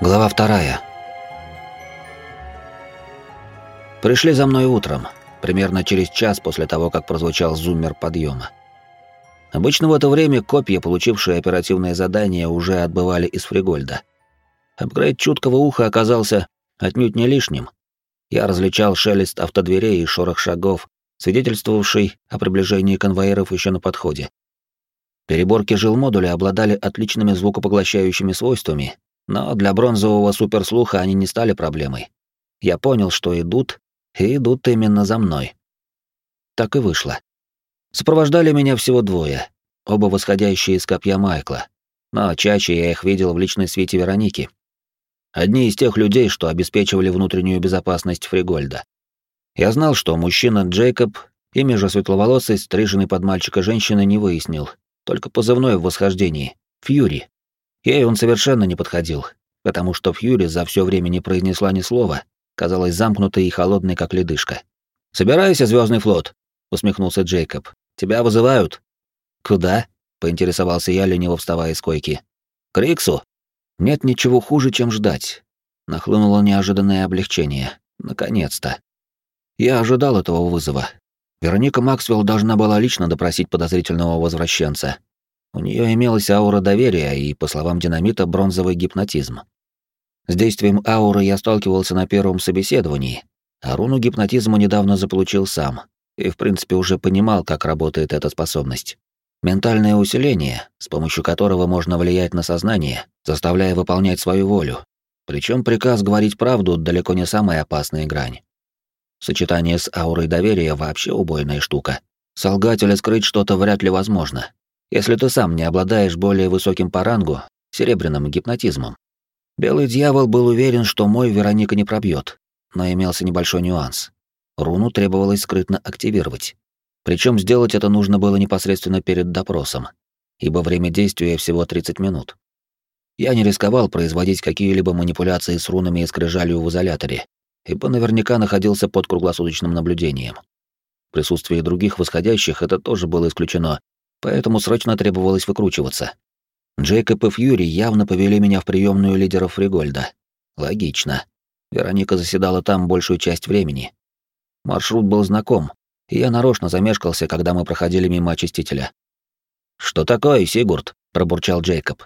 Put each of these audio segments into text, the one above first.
Глава вторая. Пришли за мной утром, примерно через час после того, как прозвучал зуммер подъема. Обычно в это время копья, получившие оперативное задание, уже отбывали из Фригольда. Апгрейд чуткого уха оказался отнюдь не лишним. Я различал шелест автодверей и шорох шагов, свидетельствовавший о приближении конвоиров еще на подходе. Переборки жилмодуля обладали отличными звукопоглощающими свойствами, но для бронзового суперслуха они не стали проблемой. Я понял, что идут, и идут именно за мной. Так и вышло. Сопровождали меня всего двое, оба восходящие из копья Майкла, но чаще я их видел в личной свете Вероники. Одни из тех людей, что обеспечивали внутреннюю безопасность Фригольда. Я знал, что мужчина Джейкоб, имя же светловолосой, стриженный под мальчика женщины, не выяснил, только позывной в восхождении — Фьюри. Ей он совершенно не подходил, потому что Фьюри за все время не произнесла ни слова, казалась замкнутой и холодной, как ледышка. «Собирайся, звездный флот», — усмехнулся Джейкоб. «Тебя вызывают». «Куда?» — поинтересовался я, лениво вставая из койки. «К Риксу». Нет ничего хуже, чем ждать. Нахлынуло неожиданное облегчение. Наконец-то. Я ожидал этого вызова. Вероника Максвелл должна была лично допросить подозрительного возвращенца, у нее имелась аура доверия и, по словам динамита, бронзовый гипнотизм. С действием ауры я сталкивался на первом собеседовании, а руну гипнотизма недавно заполучил сам и, в принципе, уже понимал, как работает эта способность. Ментальное усиление, с помощью которого можно влиять на сознание, заставляя выполнять свою волю. Причем приказ говорить правду далеко не самая опасная грань. Сочетание с аурой доверия вообще убойная штука. Солгать или скрыть что-то вряд ли возможно, если ты сам не обладаешь более высоким по рангу, серебряным гипнотизмом. Белый дьявол был уверен, что мой Вероника не пробьет, но имелся небольшой нюанс. Руну требовалось скрытно активировать. Причем сделать это нужно было непосредственно перед допросом, ибо время действия всего 30 минут. Я не рисковал производить какие-либо манипуляции с рунами и скрижалью в изоляторе, ибо наверняка находился под круглосуточным наблюдением. В присутствии других восходящих это тоже было исключено, поэтому срочно требовалось выкручиваться. Джейкоб и Фьюри явно повели меня в приемную лидеров Фригольда. Логично. Вероника заседала там большую часть времени. Маршрут был знаком, и я нарочно замешкался, когда мы проходили мимо очистителя. «Что такое, Сигурд?» — пробурчал Джейкоб.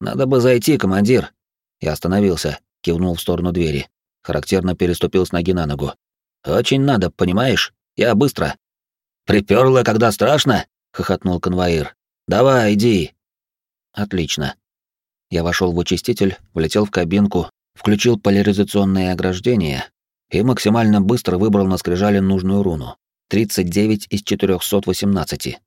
«Надо бы зайти, командир». Я остановился, кивнул в сторону двери. Характерно переступил с ноги на ногу. «Очень надо, понимаешь? Я быстро». «Припёрло, когда страшно?» Хохотнул конвоир. Давай, иди. Отлично. Я вошел в очиститель, влетел в кабинку, включил поляризационное ограждение и максимально быстро выбрал на скрижале нужную руну. 39 из 418.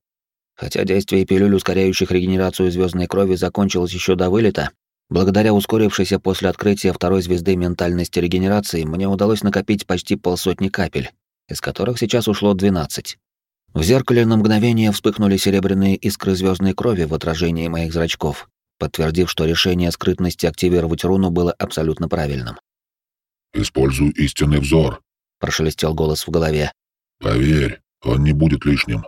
Хотя действие пилюль, ускоряющих регенерацию звездной крови, закончилось еще до вылета, благодаря ускорившейся после открытия второй звезды ментальности регенерации мне удалось накопить почти полсотни капель, из которых сейчас ушло 12. В зеркале на мгновение вспыхнули серебряные искры звездной крови в отражении моих зрачков, подтвердив, что решение скрытности активировать руну было абсолютно правильным. «Используй истинный взор», — прошелестел голос в голове. «Поверь, он не будет лишним».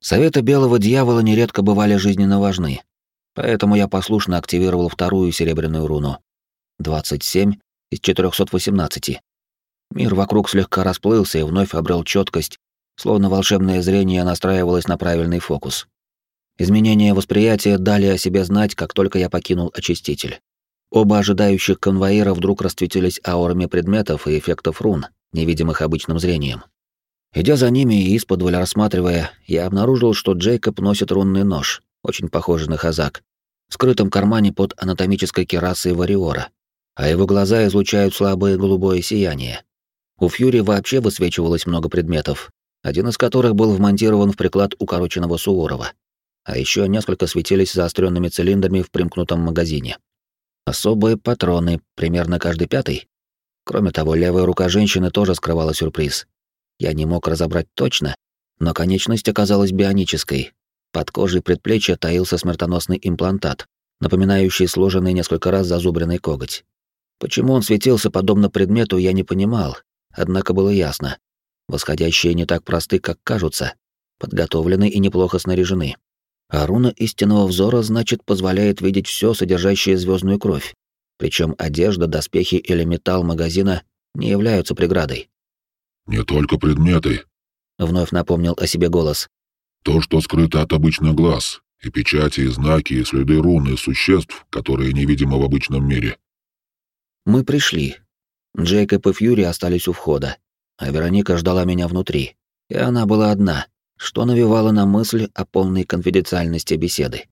Советы белого дьявола нередко бывали жизненно важны, поэтому я послушно активировал вторую серебряную руну. 27 из 418. Мир вокруг слегка расплылся и вновь обрел четкость словно волшебное зрение настраивалось на правильный фокус. Изменения восприятия дали о себе знать, как только я покинул очиститель. Оба ожидающих конвоира вдруг расцветились аурами предметов и эффектов рун, невидимых обычным зрением. Идя за ними и исподволь рассматривая, я обнаружил, что Джейкоб носит рунный нож, очень похожий на хазак, в скрытом кармане под анатомической керасой вариора, а его глаза излучают слабое голубое сияние. У Фьюри вообще высвечивалось много предметов, один из которых был вмонтирован в приклад укороченного Суворова, а еще несколько светились заостренными цилиндрами в примкнутом магазине. Особые патроны, примерно каждый пятый. Кроме того, левая рука женщины тоже скрывала сюрприз. Я не мог разобрать точно, но конечность оказалась бионической. Под кожей предплечья таился смертоносный имплантат, напоминающий сложенный несколько раз зазубренный коготь. Почему он светился подобно предмету, я не понимал, однако было ясно. Восходящие не так просты, как кажутся, подготовлены и неплохо снаряжены. А руна истинного взора, значит, позволяет видеть все, содержащее звездную кровь. Причем одежда, доспехи или металл магазина не являются преградой. «Не только предметы», — вновь напомнил о себе голос. «То, что скрыто от обычных глаз, и печати, и знаки, и следы руны существ, которые невидимы в обычном мире». Мы пришли. Джейкоб и Фьюри остались у входа, а Вероника ждала меня внутри. И она была одна, что навевало на мысль о полной конфиденциальности беседы.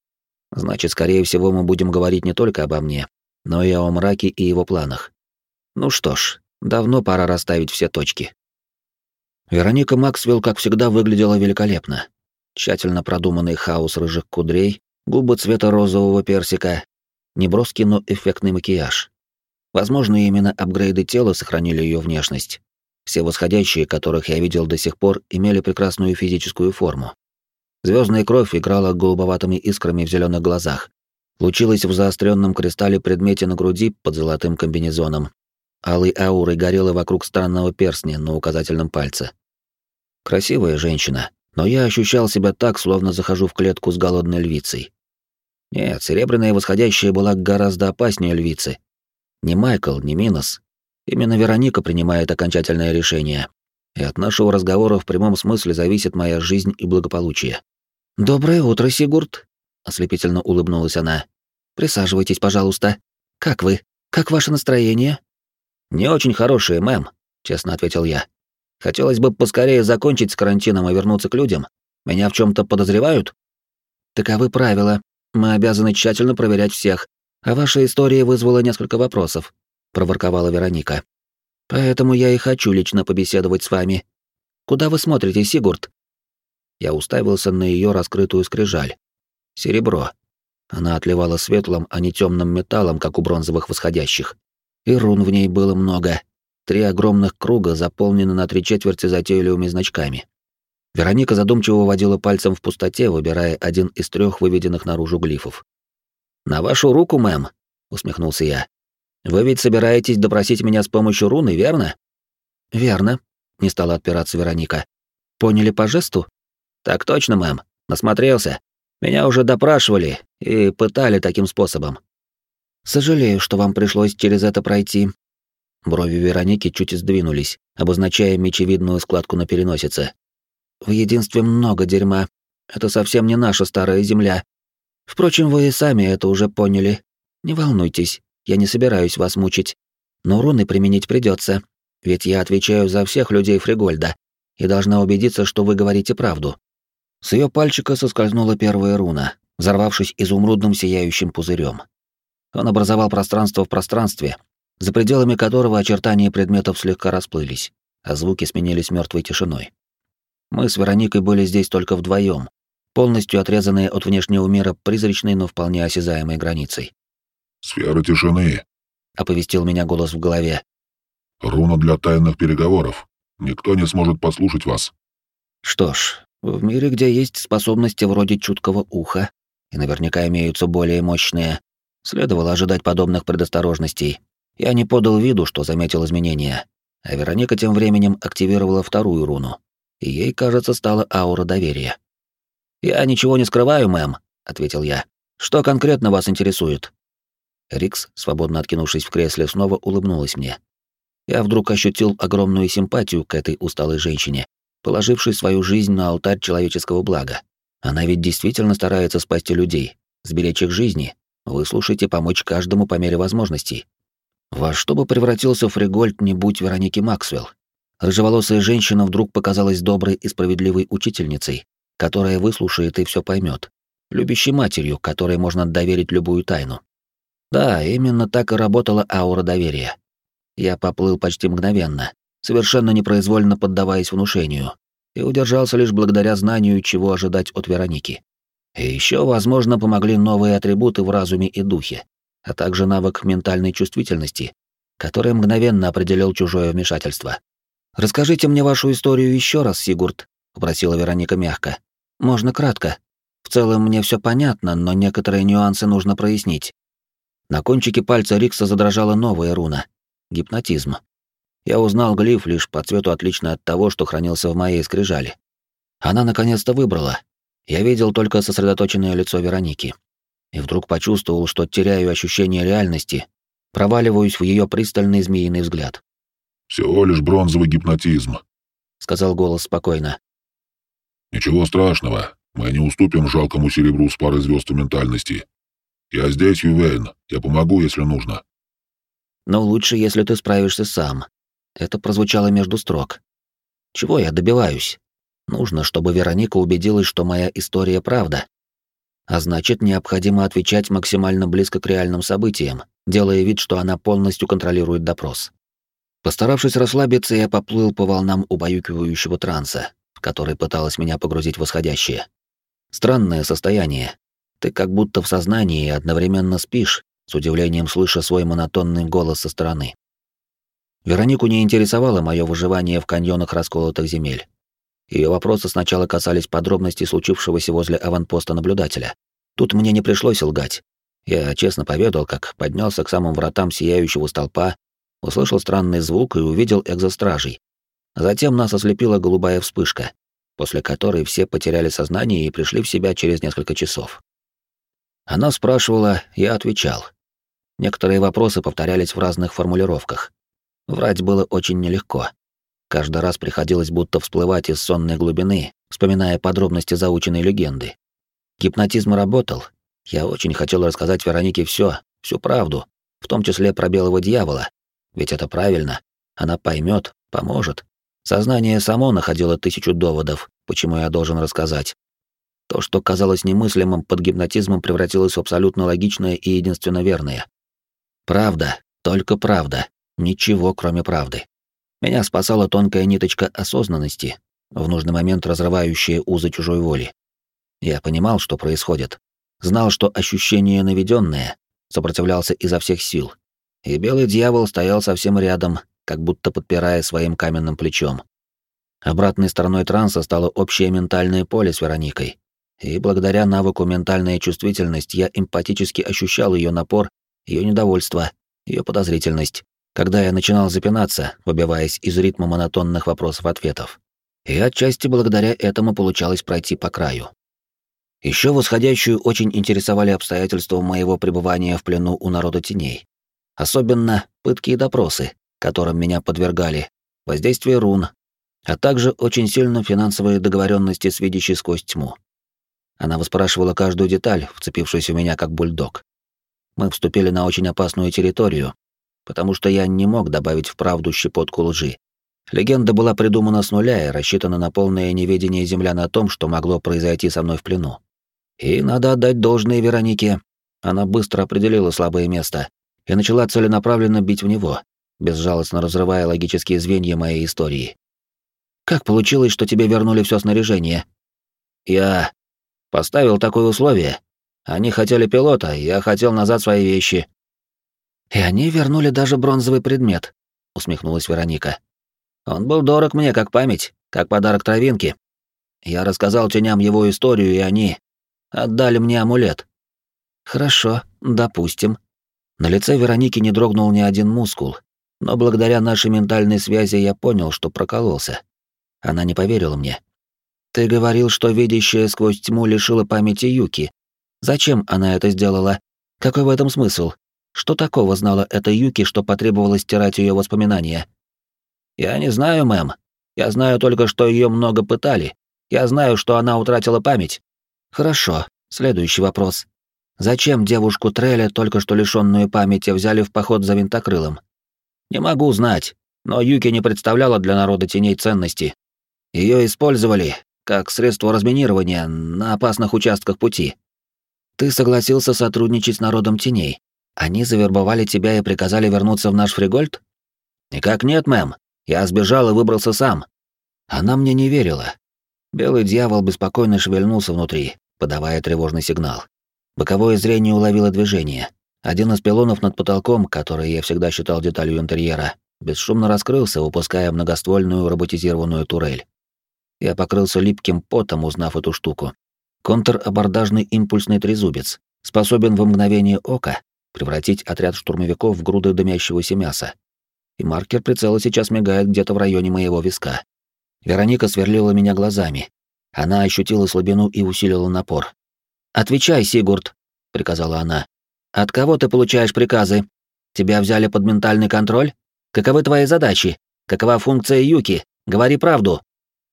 Значит, скорее всего, мы будем говорить не только обо мне, но и о мраке и его планах. Ну что ж, давно пора расставить все точки. Вероника Максвелл, как всегда, выглядела великолепно. Тщательно продуманный хаос рыжих кудрей, губы цвета розового персика, неброский, но эффектный макияж. Возможно, именно апгрейды тела сохранили ее внешность. Все восходящие, которых я видел до сих пор, имели прекрасную физическую форму. Звездная кровь играла голубоватыми искрами в зеленых глазах, лучилась в заостренном кристалле предмете на груди под золотым комбинезоном. Алой аурой горела вокруг странного перстня на указательном пальце. Красивая женщина, но я ощущал себя так, словно захожу в клетку с голодной львицей. Нет, серебряная восходящая была гораздо опаснее львицы. Ни Майкл, ни Минос, Именно Вероника принимает окончательное решение, и от нашего разговора в прямом смысле зависит моя жизнь и благополучие. «Доброе утро, Сигурд», — ослепительно улыбнулась она. «Присаживайтесь, пожалуйста. Как вы? Как ваше настроение?» «Не очень хорошее, мэм», — честно ответил я. «Хотелось бы поскорее закончить с карантином и вернуться к людям. Меня в чем то подозревают?» «Таковы правила. Мы обязаны тщательно проверять всех, а ваша история вызвала несколько вопросов проворковала Вероника. Поэтому я и хочу лично побеседовать с вами. Куда вы смотрите, Сигурд? Я уставился на ее раскрытую скрижаль. Серебро. Она отливала светлым, а не темным металлом, как у бронзовых восходящих. И рун в ней было много. Три огромных круга заполнены на три четверти затейливыми значками. Вероника задумчиво водила пальцем в пустоте, выбирая один из трех выведенных наружу глифов. «На вашу руку, мэм», — усмехнулся я. Вы ведь собираетесь допросить меня с помощью руны, верно? Верно, не стала отпираться Вероника. Поняли по жесту? Так точно, мэм. Насмотрелся. Меня уже допрашивали и пытали таким способом. Сожалею, что вам пришлось через это пройти. Брови Вероники чуть сдвинулись, обозначая мечевидную складку на переносице. В единстве много дерьма. Это совсем не наша старая земля. Впрочем, вы и сами это уже поняли. Не волнуйтесь, я не собираюсь вас мучить. Но руны применить придется, ведь я отвечаю за всех людей Фригольда и должна убедиться, что вы говорите правду». С ее пальчика соскользнула первая руна, взорвавшись изумрудным сияющим пузырем. Он образовал пространство в пространстве, за пределами которого очертания предметов слегка расплылись, а звуки сменились мертвой тишиной. Мы с Вероникой были здесь только вдвоем, полностью отрезанные от внешнего мира призрачной, но вполне осязаемой границей. «Сфера тишины», — оповестил меня голос в голове. «Руна для тайных переговоров. Никто не сможет послушать вас». Что ж, в мире, где есть способности вроде чуткого уха, и наверняка имеются более мощные, следовало ожидать подобных предосторожностей. Я не подал виду, что заметил изменения, а Вероника тем временем активировала вторую руну, и ей, кажется, стала аура доверия. «Я ничего не скрываю, мэм», — ответил я. «Что конкретно вас интересует?» Рикс, свободно откинувшись в кресле, снова улыбнулась мне. Я вдруг ощутил огромную симпатию к этой усталой женщине, положившей свою жизнь на алтарь человеческого блага. Она ведь действительно старается спасти людей, сберечь их жизни, выслушать и помочь каждому по мере возможностей. Во что бы превратился Фригольд, не будь Вероники Максвелл? Рыжеволосая женщина вдруг показалась доброй и справедливой учительницей, которая выслушает и все поймет, любящей матерью, которой можно доверить любую тайну. Да, именно так и работала аура доверия. Я поплыл почти мгновенно, совершенно непроизвольно поддаваясь внушению, и удержался лишь благодаря знанию, чего ожидать от Вероники. И еще, возможно, помогли новые атрибуты в разуме и духе, а также навык ментальной чувствительности, который мгновенно определил чужое вмешательство. «Расскажите мне вашу историю еще раз, Сигурд», — попросила Вероника мягко. «Можно кратко. В целом мне все понятно, но некоторые нюансы нужно прояснить. На кончике пальца Рикса задрожала новая руна — гипнотизм. Я узнал глиф лишь по цвету отлично от того, что хранился в моей скрижали. Она наконец-то выбрала. Я видел только сосредоточенное лицо Вероники. И вдруг почувствовал, что теряю ощущение реальности, проваливаюсь в ее пристальный змеиный взгляд. «Всего лишь бронзовый гипнотизм», — сказал голос спокойно. «Ничего страшного. Мы не уступим жалкому серебру с парой звезд ментальности. Я здесь, Ювейн. Я помогу, если нужно». «Но лучше, если ты справишься сам». Это прозвучало между строк. «Чего я добиваюсь? Нужно, чтобы Вероника убедилась, что моя история правда. А значит, необходимо отвечать максимально близко к реальным событиям, делая вид, что она полностью контролирует допрос. Постаравшись расслабиться, я поплыл по волнам убаюкивающего транса, в который пыталась меня погрузить восходящее. Странное состояние. Ты как будто в сознании и одновременно спишь, с удивлением слыша свой монотонный голос со стороны. Веронику не интересовало мое выживание в каньонах расколотых земель. Ее вопросы сначала касались подробностей случившегося возле аванпоста наблюдателя. Тут мне не пришлось лгать. Я честно поведал, как поднялся к самым вратам сияющего столпа, услышал странный звук и увидел экзостражей. Затем нас ослепила голубая вспышка, после которой все потеряли сознание и пришли в себя через несколько часов. Она спрашивала, я отвечал. Некоторые вопросы повторялись в разных формулировках. Врать было очень нелегко. Каждый раз приходилось будто всплывать из сонной глубины, вспоминая подробности заученной легенды. Гипнотизм работал. Я очень хотел рассказать Веронике все, всю правду, в том числе про белого дьявола. Ведь это правильно. Она поймет, поможет. Сознание само находило тысячу доводов, почему я должен рассказать. То, что казалось немыслимым под гипнотизмом, превратилось в абсолютно логичное и единственно верное. Правда, только правда, ничего кроме правды. Меня спасала тонкая ниточка осознанности, в нужный момент разрывающая узы чужой воли. Я понимал, что происходит. Знал, что ощущение наведенное, сопротивлялся изо всех сил. И белый дьявол стоял совсем рядом, как будто подпирая своим каменным плечом. Обратной стороной транса стало общее ментальное поле с Вероникой. И благодаря навыку ментальная чувствительность я эмпатически ощущал ее напор, ее недовольство, ее подозрительность, когда я начинал запинаться, выбиваясь из ритма монотонных вопросов-ответов. И отчасти благодаря этому получалось пройти по краю. Еще восходящую очень интересовали обстоятельства моего пребывания в плену у народа теней. Особенно пытки и допросы, которым меня подвергали, воздействие рун, а также очень сильно финансовые договоренности с видящей сквозь тьму. Она выспрашивала каждую деталь, вцепившись в меня как бульдог. Мы вступили на очень опасную территорию, потому что я не мог добавить в правду щепотку лжи. Легенда была придумана с нуля и рассчитана на полное неведение землян о том, что могло произойти со мной в плену. И надо отдать должное Веронике. Она быстро определила слабое место и начала целенаправленно бить в него, безжалостно разрывая логические звенья моей истории. «Как получилось, что тебе вернули все снаряжение?» «Я поставил такое условие. Они хотели пилота, я хотел назад свои вещи. «И они вернули даже бронзовый предмет», — усмехнулась Вероника. «Он был дорог мне, как память, как подарок травинки. Я рассказал теням его историю, и они отдали мне амулет». «Хорошо, допустим». На лице Вероники не дрогнул ни один мускул, но благодаря нашей ментальной связи я понял, что прокололся. Она не поверила мне. «Ты говорил, что видящая сквозь тьму лишила памяти Юки. Зачем она это сделала? Какой в этом смысл? Что такого знала эта Юки, что потребовалось стирать ее воспоминания? Я не знаю, мэм. Я знаю только, что ее много пытали. Я знаю, что она утратила память. Хорошо. Следующий вопрос. Зачем девушку Треля, только что лишенную памяти, взяли в поход за винтокрылом? Не могу знать, но Юки не представляла для народа теней ценности. Ее использовали как средство разминирования на опасных участках пути. Ты согласился сотрудничать с народом теней, они завербовали тебя и приказали вернуться в наш фригольд? Никак нет, мэм. Я сбежал и выбрался сам. Она мне не верила. Белый дьявол беспокойно шевельнулся внутри, подавая тревожный сигнал. Боковое зрение уловило движение. Один из пилонов над потолком, который я всегда считал деталью интерьера, бесшумно раскрылся, выпуская многоствольную роботизированную турель. Я покрылся липким потом, узнав эту штуку. Контр-абордажный импульсный трезубец, способен в мгновение ока превратить отряд штурмовиков в груды дымящегося мяса. И маркер прицела сейчас мигает где-то в районе моего виска. Вероника сверлила меня глазами. Она ощутила слабину и усилила напор. «Отвечай, Сигурд», — приказала она. «От кого ты получаешь приказы?» Тебя взяли под ментальный контроль? Каковы твои задачи? Какова функция Юки? Говори правду.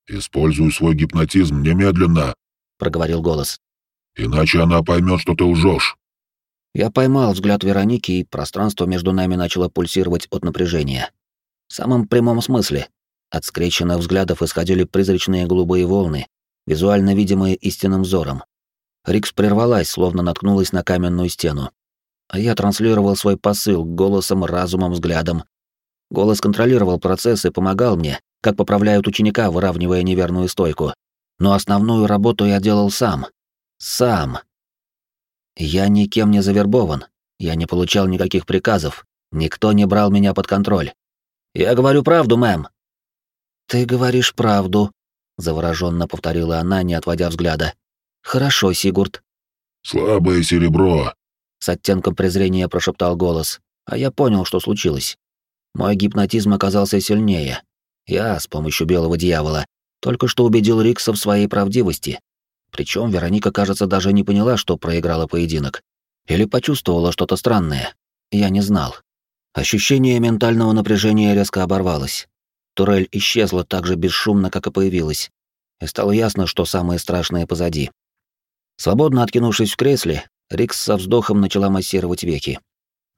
Используй свой гипнотизм немедленно, проговорил голос. Иначе она поймет, что ты лжешь. Я поймал взгляд Вероники, и пространство между нами начало пульсировать от напряжения. В самом прямом смысле. От скрещенных взглядов исходили призрачные голубые волны, визуально видимые истинным взором. Рикс прервалась, словно наткнулась на каменную стену. А я транслировал свой посыл голосом, разумом, взглядом. Голос контролировал процесс и помогал мне, как поправляют ученика, выравнивая неверную стойку. Но основную работу я делал сам. Сам. Я никем не завербован. Я не получал никаких приказов. Никто не брал меня под контроль. Я говорю правду, мэм. Ты говоришь правду, завороженно повторила она, не отводя взгляда. Хорошо, Сигурд. Слабое серебро, с оттенком презрения прошептал голос, а я понял, что случилось. Мой гипнотизм оказался сильнее. Я, с помощью белого дьявола, только что убедил Рикса в своей правдивости. Причем Вероника, кажется, даже не поняла, что проиграла поединок. Или почувствовала что-то странное. Я не знал. Ощущение ментального напряжения резко оборвалось. Турель исчезла так же бесшумно, как и появилась. И стало ясно, что самое страшное позади. Свободно откинувшись в кресле, Рикс со вздохом начала массировать веки.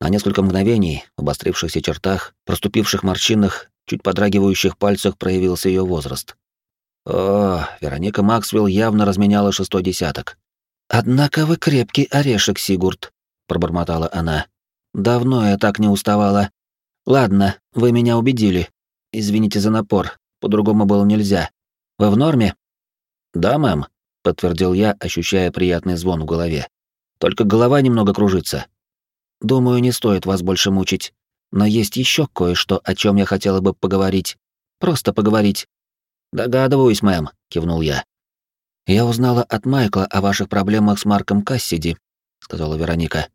На несколько мгновений, в обострившихся чертах, проступивших морщинах, чуть подрагивающих пальцах проявился ее возраст. О, Вероника Максвелл явно разменяла шестой десяток. «Однако вы крепкий орешек, Сигурд», — пробормотала она. «Давно я так не уставала. Ладно, вы меня убедили. Извините за напор, по-другому было нельзя. Вы в норме?» «Да, мэм», — подтвердил я, ощущая приятный звон в голове. «Только голова немного кружится». «Думаю, не стоит вас больше мучить. Но есть еще кое-что, о чем я хотела бы поговорить. Просто поговорить. «Догадываюсь, мэм», — кивнул я. «Я узнала от Майкла о ваших проблемах с Марком Кассиди», — сказала Вероника.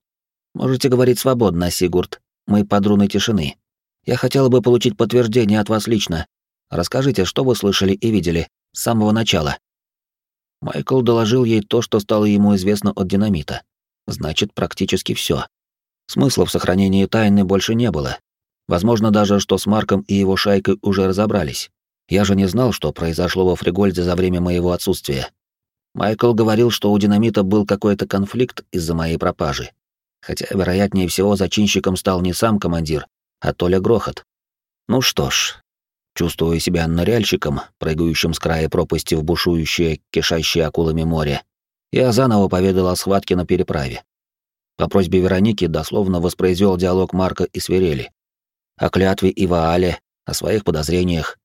«Можете говорить свободно, Сигурд. Мы под руной тишины. Я хотела бы получить подтверждение от вас лично. Расскажите, что вы слышали и видели с самого начала». Майкл доложил ей то, что стало ему известно от динамита. Значит, практически все. Смысла в сохранении тайны больше не было. Возможно даже, что с Марком и его шайкой уже разобрались. Я же не знал, что произошло во Фригольде за время моего отсутствия. Майкл говорил, что у динамита был какой-то конфликт из-за моей пропажи. Хотя, вероятнее всего, зачинщиком стал не сам командир, а Толя Грохот. Ну что ж, чувствуя себя ныряльщиком, прыгающим с края пропасти в бушующее, кишащее акулами море, я заново поведал о схватке на переправе. По просьбе Вероники дословно воспроизвел диалог Марка и Свирели. О клятве и о своих подозрениях,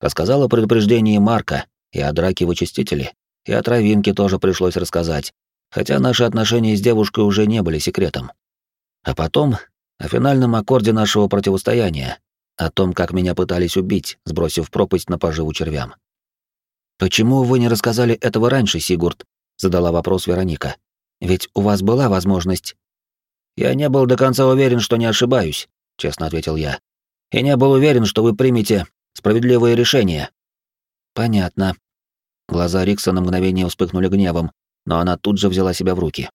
Рассказал о предупреждении Марка и о драке в очистителе, и о травинке тоже пришлось рассказать, хотя наши отношения с девушкой уже не были секретом. А потом о финальном аккорде нашего противостояния, о том, как меня пытались убить, сбросив пропасть на поживу червям. «Почему вы не рассказали этого раньше, Сигурд?» — задала вопрос Вероника. «Ведь у вас была возможность». «Я не был до конца уверен, что не ошибаюсь», — честно ответил я. «И не был уверен, что вы примете Справедливое решение. Понятно. Глаза Рикса на мгновение вспыхнули гневом, но она тут же взяла себя в руки.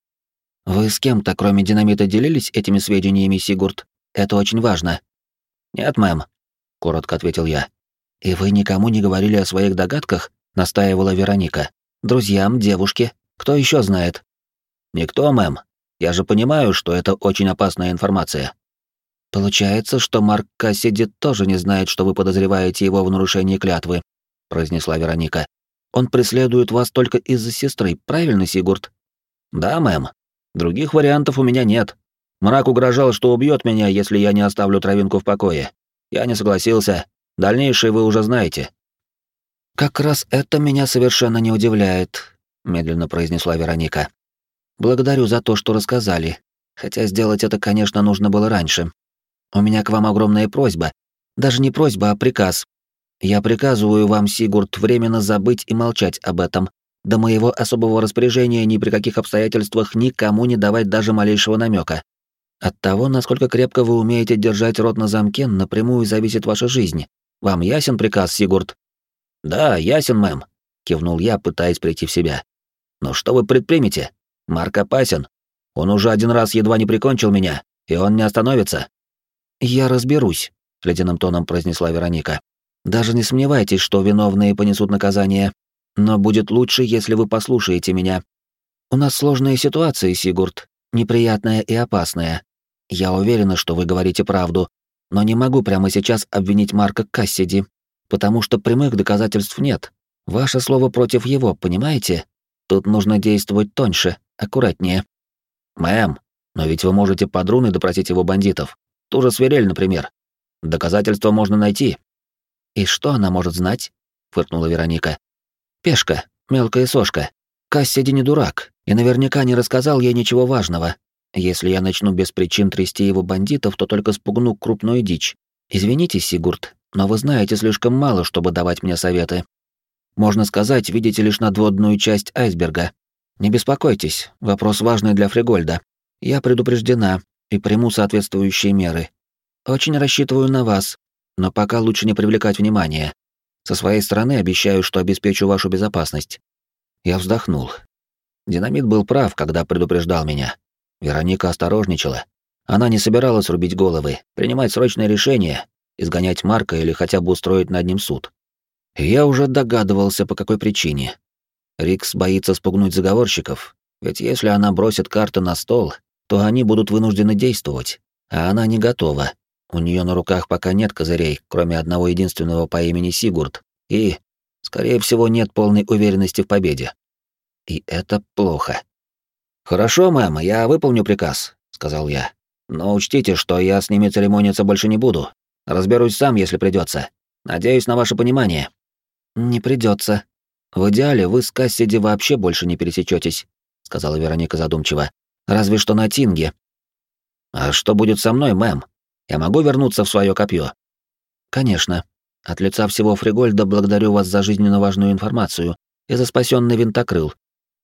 Вы с кем-то, кроме динамита, делились этими сведениями, Сигурд? Это очень важно. Нет, мэм, коротко ответил я. И вы никому не говорили о своих догадках? настаивала Вероника. Друзьям, девушке, кто еще знает? Никто, мэм. Я же понимаю, что это очень опасная информация. Получается, что Марк Кассиди тоже не знает, что вы подозреваете его в нарушении клятвы, произнесла Вероника. Он преследует вас только из-за сестры, правильно, Сигурд? Да, мэм. Других вариантов у меня нет. Мрак угрожал, что убьет меня, если я не оставлю травинку в покое. Я не согласился. Дальнейшее вы уже знаете. Как раз это меня совершенно не удивляет, медленно произнесла Вероника. Благодарю за то, что рассказали. Хотя сделать это, конечно, нужно было раньше. У меня к вам огромная просьба. Даже не просьба, а приказ. Я приказываю вам, Сигурд, временно забыть и молчать об этом. До моего особого распоряжения ни при каких обстоятельствах никому не давать даже малейшего намека. От того, насколько крепко вы умеете держать рот на замке, напрямую зависит ваша жизнь. Вам ясен приказ, Сигурд? Да, ясен, мэм, кивнул я, пытаясь прийти в себя. Но что вы предпримете? Марк опасен. Он уже один раз едва не прикончил меня, и он не остановится. «Я разберусь», — ледяным тоном произнесла Вероника. «Даже не сомневайтесь, что виновные понесут наказание. Но будет лучше, если вы послушаете меня. У нас сложная ситуация, Сигурд, неприятная и опасная. Я уверена, что вы говорите правду, но не могу прямо сейчас обвинить Марка Кассиди, потому что прямых доказательств нет. Ваше слово против его, понимаете? Тут нужно действовать тоньше, аккуратнее. Мэм, но ведь вы можете под руны допросить его бандитов. Ту же свирель, например. Доказательства можно найти. И что она может знать? фыркнула Вероника. Пешка, мелкая сошка. Кассиди не дурак, и наверняка не рассказал ей ничего важного. Если я начну без причин трясти его бандитов, то только спугну крупную дичь. Извините, Сигурд, но вы знаете слишком мало, чтобы давать мне советы. Можно сказать, видите лишь надводную часть айсберга. Не беспокойтесь, вопрос важный для Фригольда. Я предупреждена и приму соответствующие меры. Очень рассчитываю на вас, но пока лучше не привлекать внимания. Со своей стороны обещаю, что обеспечу вашу безопасность. Я вздохнул. Динамит был прав, когда предупреждал меня. Вероника осторожничала. Она не собиралась рубить головы, принимать срочные решения, изгонять Марка или хотя бы устроить над ним суд. Я уже догадывался, по какой причине. Рикс боится спугнуть заговорщиков, ведь если она бросит карты на стол, то они будут вынуждены действовать, а она не готова. У нее на руках пока нет козырей, кроме одного единственного по имени Сигурд, и, скорее всего, нет полной уверенности в победе. И это плохо. «Хорошо, мэм, я выполню приказ», — сказал я. «Но учтите, что я с ними церемониться больше не буду. Разберусь сам, если придется. Надеюсь на ваше понимание». «Не придется. В идеале вы с Кассиди вообще больше не пересечетесь, сказала Вероника задумчиво. Разве что на Тинге. А что будет со мной, мэм? Я могу вернуться в свое копье? Конечно. От лица всего Фригольда благодарю вас за жизненно важную информацию и за спасенный винтокрыл.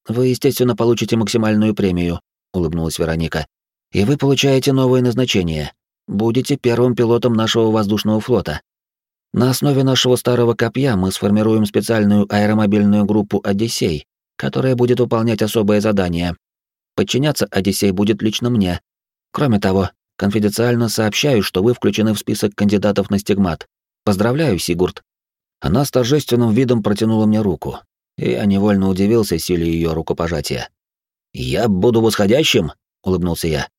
Вы, естественно, получите максимальную премию, улыбнулась Вероника. И вы получаете новое назначение. Будете первым пилотом нашего воздушного флота. На основе нашего старого копья мы сформируем специальную аэромобильную группу «Одиссей», которая будет выполнять особое задание Подчиняться Одиссей будет лично мне. Кроме того, конфиденциально сообщаю, что вы включены в список кандидатов на стигмат. Поздравляю, Сигурд. Она с торжественным видом протянула мне руку, и я невольно удивился силе ее рукопожатия. «Я буду восходящим?» — улыбнулся я.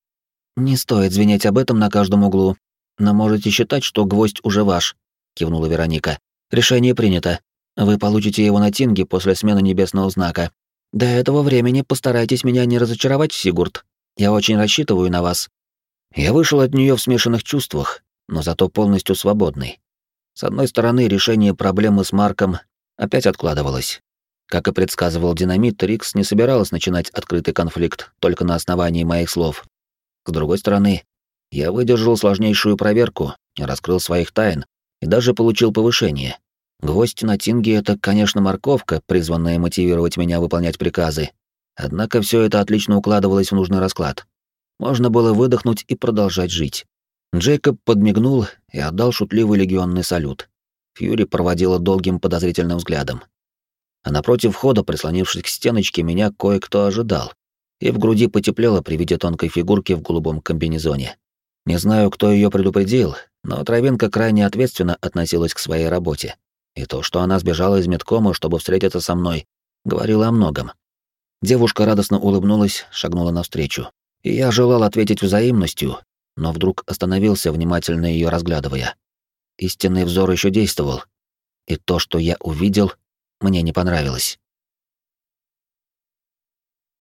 «Не стоит звенеть об этом на каждом углу, но можете считать, что гвоздь уже ваш», — кивнула Вероника. «Решение принято. Вы получите его на Тинге после смены небесного знака, до этого времени постарайтесь меня не разочаровать, Сигурд. Я очень рассчитываю на вас. Я вышел от нее в смешанных чувствах, но зато полностью свободный. С одной стороны, решение проблемы с Марком опять откладывалось. Как и предсказывал Динамит, Рикс не собиралась начинать открытый конфликт только на основании моих слов. С другой стороны, я выдержал сложнейшую проверку, раскрыл своих тайн и даже получил повышение. Гвоздь на Тинге — это, конечно, морковка, призванная мотивировать меня выполнять приказы. Однако все это отлично укладывалось в нужный расклад. Можно было выдохнуть и продолжать жить. Джейкоб подмигнул и отдал шутливый легионный салют. Фьюри проводила долгим подозрительным взглядом. А напротив входа, прислонившись к стеночке, меня кое-кто ожидал. И в груди потеплело при виде тонкой фигурки в голубом комбинезоне. Не знаю, кто ее предупредил, но Травинка крайне ответственно относилась к своей работе. И то, что она сбежала из медкома, чтобы встретиться со мной, говорило о многом. Девушка радостно улыбнулась, шагнула навстречу. И я желал ответить взаимностью, но вдруг остановился, внимательно ее разглядывая. Истинный взор еще действовал. И то, что я увидел, мне не понравилось.